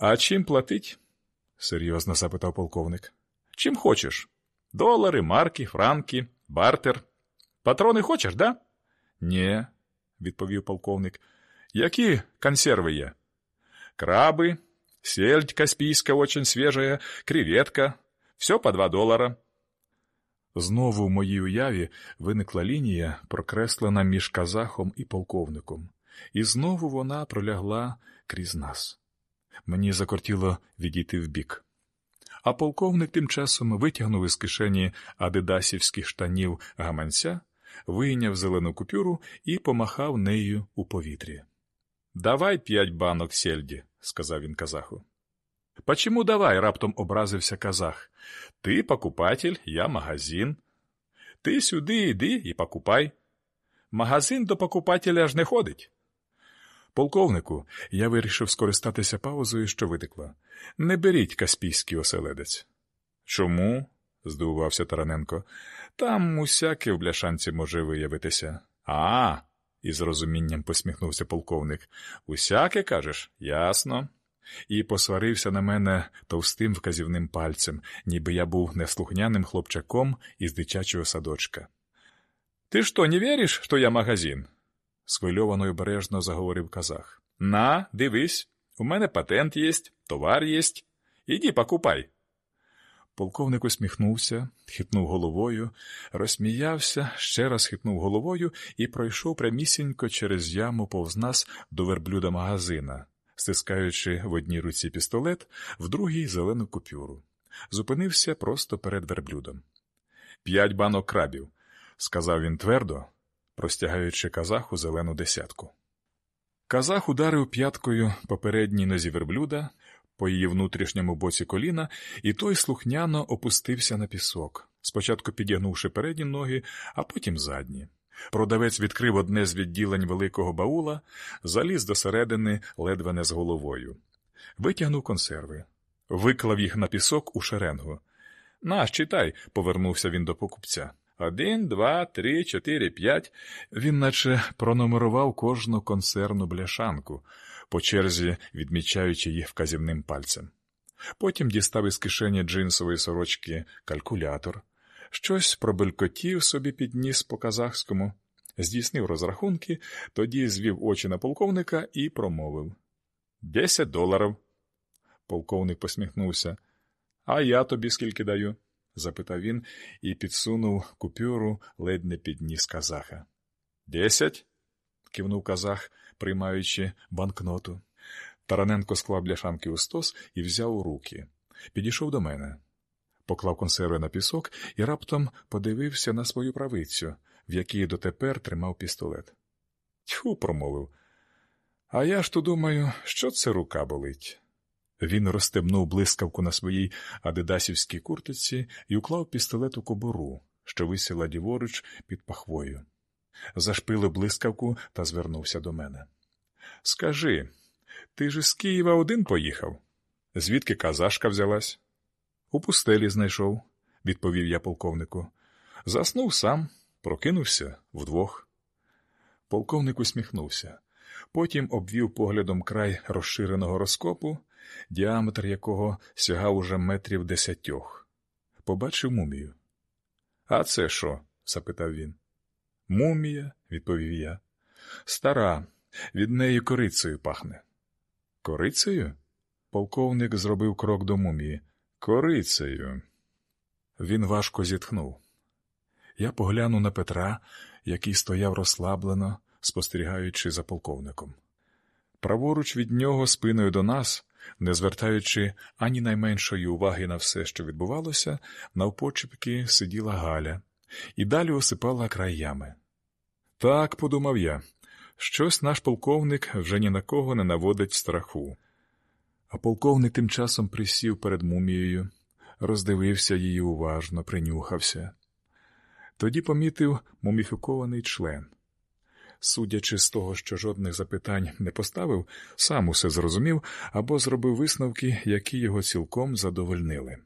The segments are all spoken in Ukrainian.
А чим платить? серйозно запитав полковник. Чим хочеш? Долари, марки, франки, бартер. Патрони хочеш, да? Ні, відповів полковник. Які консерви є? Краби, сельдь каспийская очень свежая, креветка. Все по два долара. Знову в моїй уяві виникла лінія, прокреслена між казахом і полковником, і знову вона пролягла крізь нас. Мені закортіло відійти вбік. А полковник тим часом витягнув із кишені адидасівських штанів гаманця, вийняв зелену купюру і помахав нею у повітрі. Давай п'ять банок сельді, сказав він казаху. Почему давай? раптом образився казах. Ти покупатель, я магазин. Ти сюди йди і покупай. Магазин до покупателя ж не ходить. Полковнику, я вирішив скористатися паузою, що витекла. Не беріть каспійський оселедець. Чому? здивувався Тараненко. Там усяке в бляшанці може виявитися. А, із розумінням посміхнувся полковник. Усяке кажеш? Ясно. І посварився на мене товстим вказівним пальцем, ніби я був неслухняним хлопчаком із дитячого садочка. Ти що, не віриш, що я магазин? Схвильовано й обережно заговорив казах. На, дивись, у мене патент єсть, товар єсть. Іди покупай. Полковник усміхнувся, хитнув головою, розсміявся, ще раз хитнув головою і пройшов прямісінько через яму повз нас до верблюда магазина, стискаючи в одній руці пістолет, в другій зелену купюру. Зупинився просто перед верблюдом. П'ять банок крабів, сказав він твердо, простягаючи казаху зелену десятку. Казах ударив п'яткою по передній нозі верблюда, по її внутрішньому боці коліна, і той слухняно опустився на пісок, спочатку підігнувши передні ноги, а потім задні. Продавець відкрив одне з відділень великого баула, заліз до середини ледве не з головою, витягнув консерви, виклав їх на пісок у шеренгу. Наш, читай, повернувся він до покупця. Один, два, три, чотири, п'ять. Він наче пронумерував кожну консервну бляшанку, по черзі відмічаючи їх вказівним пальцем. Потім дістав із кишені джинсової сорочки калькулятор, щось пробелькотів собі підніс по казахському, здійснив розрахунки, тоді звів очі на полковника і промовив Десять доларів. Полковник посміхнувся. А я тобі скільки даю? Запитав він і підсунув купюру ледь не підніс казаха. Десять? кивнув казах, приймаючи банкноту. Тараненко склав бляшанки у стос і взяв у руки. Підійшов до мене. Поклав консерви на пісок і раптом подивився на свою правицю, в якій дотепер тримав пістолет. Тьху, промовив. А я ж то думаю, що це рука болить. Він розстебнув блискавку на своїй адидасівській куртиці і уклав пістолет у кобуру, що висіла ліворуч під пахвою. Зашпилив блискавку та звернувся до мене. Скажи, ти ж з Києва один поїхав? Звідки казашка взялась? У пустелі знайшов, відповів я полковнику. Заснув сам, прокинувся вдвох. Полковник усміхнувся. Потім обвів поглядом край розширеного розкопу, діаметр якого сягав уже метрів десятьох. Побачив мумію. А це що? запитав він. Мумія, відповів я. Стара, від неї корицею пахне. Корицею? Полковник зробив крок до мумії. Корицею. Він важко зітхнув. Я поглянув на Петра, який стояв розслаблено, спостерігаючи за полковником. Праворуч від нього, спиною до нас, не звертаючи ані найменшої уваги на все, що відбувалося, навпочепки сиділа Галя і далі осипала край ями. Так, подумав я, щось наш полковник вже ні на кого не наводить страху. А полковник тим часом присів перед мумією, роздивився її уважно, принюхався. Тоді помітив муміфікований член. Судячи з того, що жодних запитань не поставив, сам усе зрозумів або зробив висновки, які його цілком задовольнили.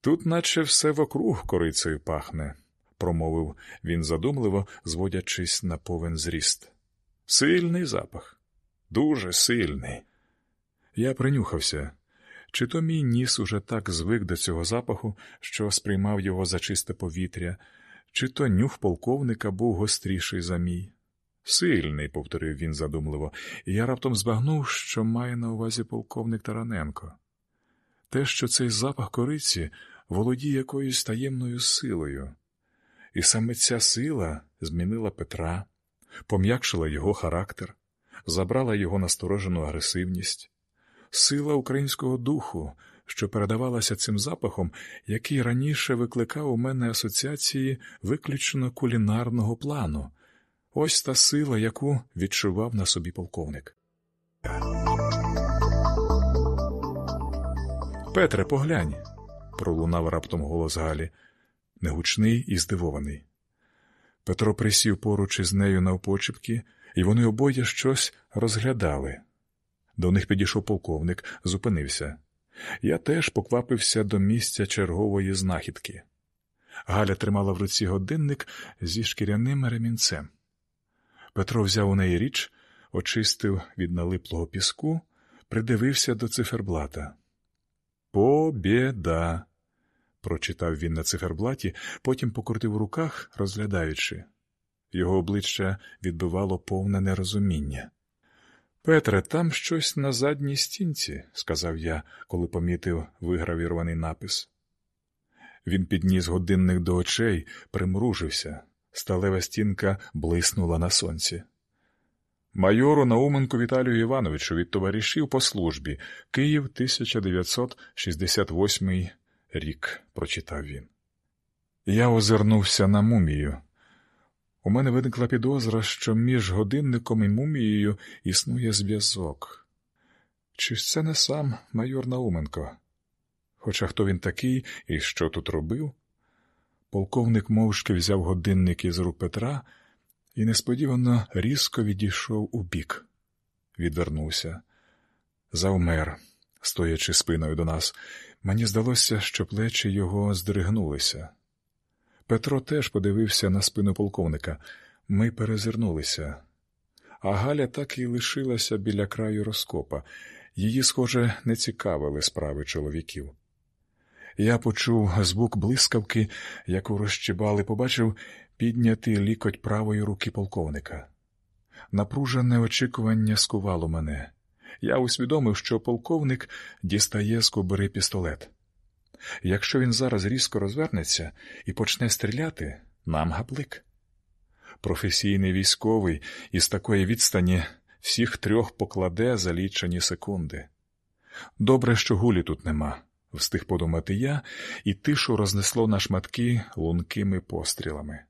Тут, наче все вокруг корицею пахне, промовив він задумливо, зводячись на повен зріст. Сильний запах, дуже сильний. Я принюхався. Чи то мій ніс уже так звик до цього запаху, що сприймав його за чисте повітря, чи то нюх полковника був гостріший за мій. Сильний, повторив він задумливо, і я раптом збагнув, що має на увазі полковник Тараненко. Те, що цей запах кориці володіє якоюсь таємною силою, і саме ця сила змінила Петра, пом'якшила його характер, забрала його насторожену агресивність, сила українського духу, що передавалася цим запахом, який раніше викликав у мене асоціації виключно кулінарного плану. Ось та сила, яку відчував на собі полковник. Петре, поглянь, пролунав раптом голос Галі, негучний і здивований. Петро присів поруч із нею навпочепки, і вони обоє щось розглядали. До них підійшов полковник, зупинився. Я теж поквапився до місця чергової знахідки. Галя тримала в руці годинник зі шкіряним ремінцем. Петро взяв у неї річ, очистив від налиплого піску, придивився до циферблата. Побєда, прочитав він на циферблаті, потім покрутив у руках, розглядаючи. Його обличчя відбивало повне нерозуміння. Петре, там щось на задній стінці, сказав я, коли помітив вигравірований напис. Він підніс годинник до очей, примружився. Сталева стінка блиснула на сонці. Майору Науменку Віталію Івановичу від товаришів по службі Київ 1968 рік, прочитав він. Я озирнувся на мумію. У мене виникла підозра, що між годинником і мумією існує зв'язок. Чи ж це не сам майор Науменко? Хоча хто він такий і що тут робив? Полковник мовчки взяв годинник із рук Петра і несподівано різко відійшов у бік. Відвернувся, завмер, стоячи спиною до нас. Мені здалося, що плечі його здригнулися. Петро теж подивився на спину полковника. Ми перезирнулися. А Галя так і лишилася біля краю розкопа. Її, схоже, не цікавили справи чоловіків. Я почув звук блискавки, яку розчібали, побачив піднятий лікоть правої руки полковника. Напружене очікування скувало мене. Я усвідомив, що полковник дістає з кобури пістолет. Якщо він зараз різко розвернеться і почне стріляти, нам гаплик. Професійний військовий із такої відстані всіх трьох покладе за лічені секунди. Добре, що гулі тут нема, встиг подумати я, і тишу рознесло на шматки лункими пострілами.